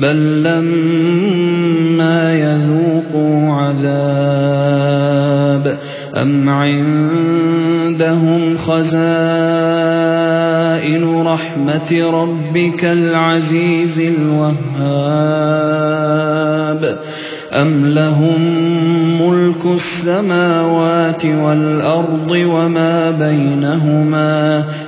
بل لما يذوقوا عذاب أم عندهم خزائن رحمة ربك العزيز الوهاب أم لهم ملك السماوات والأرض وما بينهما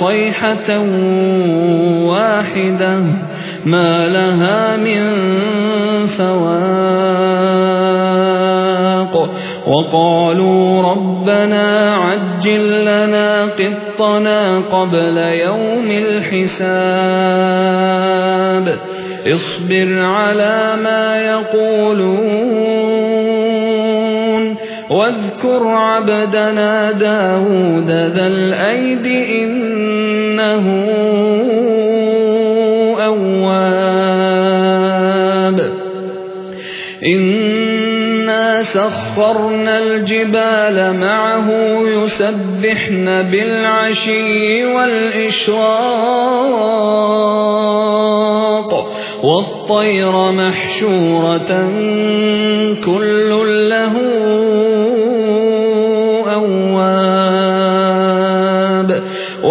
صيحة واحدة ما لها من فواق. وقالوا ربنا عجل لنا قطنا قبل يوم الحساب. اصبر على ما يقولون. واذكر عبدنا داود ذا الأيد إنه أواب. إنا سخرنا الجبال معه يسبحن بالعشي والإشراق. والطير محشورة كل له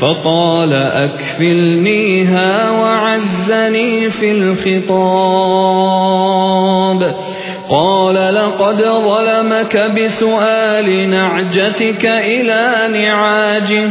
فقال أكفلنيها وعزني في الخطاب. قال لقد ظلمك بسؤال نعجتك إلى نعاجه.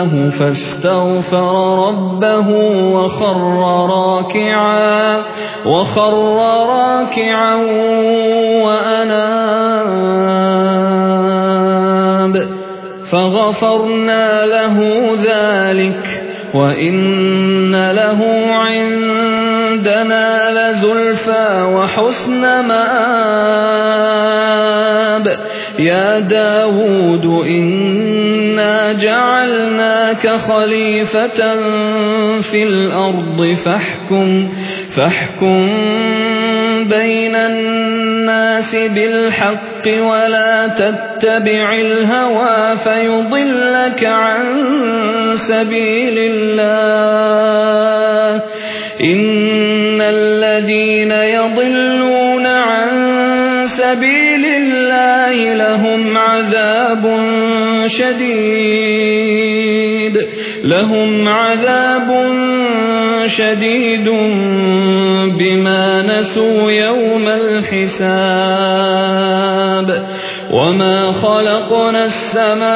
فتناه فاستغفر ربه وخر راكعا وخر راكعا وأناب فغفرنا له ذلك وإن له عندنا لزلفى وحسن مآب يا داود إنا إنا جعلناك خليفة في الأرض فاحكم فاحكم بين الناس بالحق ولا تتبع الهوى فيضلك عن سبيل الله إن الذين يضلون عن سبيل الله لهم عذاب شديد. لهم عذاب شديد بما نسوا يوم الحساب. وما خلقنا السماء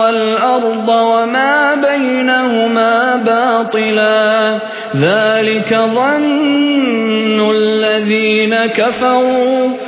والأرض وما بينهما باطلا. ذلك ظن الذين كفروا.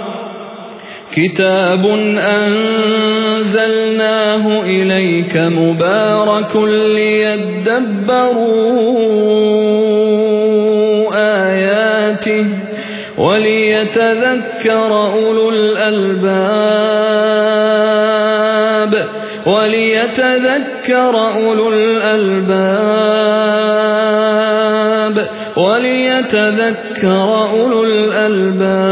كتاب أنزلناه إليك مبارك ليدبروا آياته وليتذكر أولو الألباب وليتذكر أولو الألباب وليتذكر أولو الألباب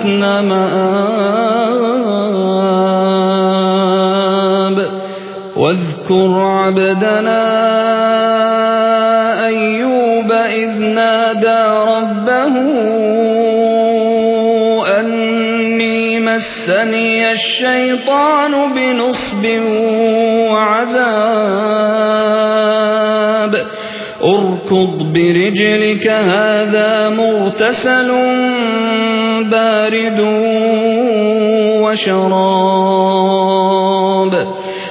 وحسن مآب واذكر عبدنا أيوب إذ نادى ربه أني مسني الشيطان بنصب وعذاب. اركض برجلك هذا مغتسل بارد وشراب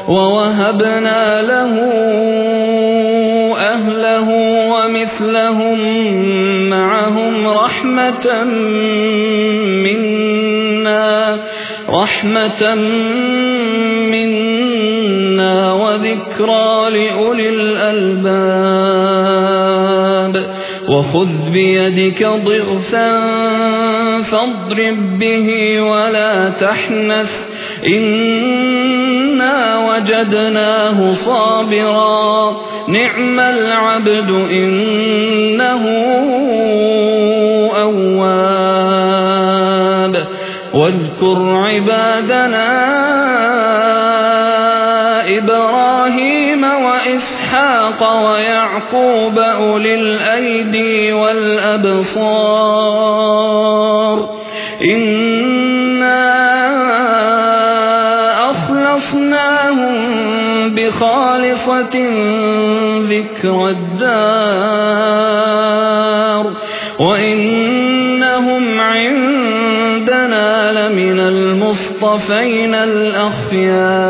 ووهبنا له أهله ومثلهم معهم رحمة منا رحمة منا وذكرى لأولي الألباب. وخذ بيدك ضغثا فاضرب به ولا تحنث. إنا وجدناه صابرا. نعم العبد إنه أواب. واذكر عبادنا إبراهيم وإسحاق ويعقوب أولي الأيدي والأبصار. إنا أخلصناهم بخالصة ذكر الدار وإنهم عندنا لمن المصطفين الأخيار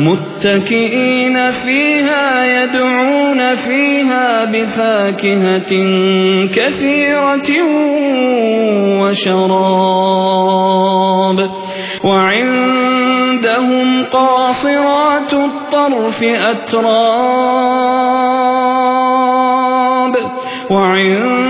متكئين فيها يدعون فيها بفاكهة كثيرة وشراب. وعندهم قاصرات الطرف أتراب. وعندهم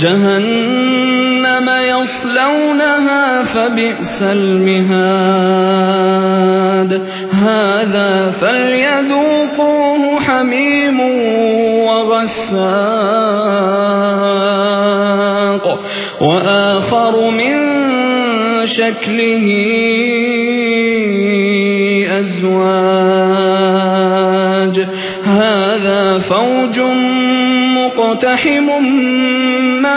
جهنم يصلونها فبئس المهاد. هذا فليذوقوه حميم وغساق. وآخر من شكله أزواج. هذا فوج مقتحم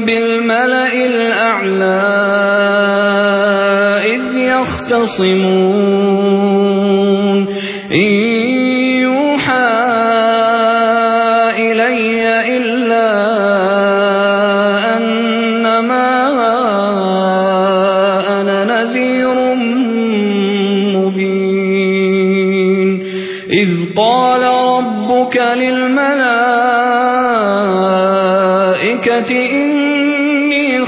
بالملأ الأعلى إذ يختصمون. إن يوحى إلي إلا أنما أنا نذير مبين. إذ قال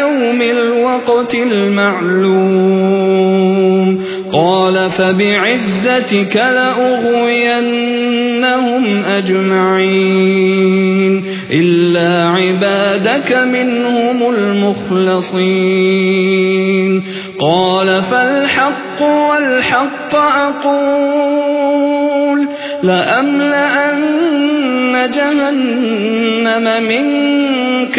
يوم الوقت المعلوم. قال فبعزتك لأغوينهم أجمعين. إلا عبادك منهم المخلصين. قال فالحق والحق أقول. لأملأن جهنم منك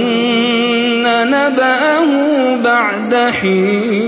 听。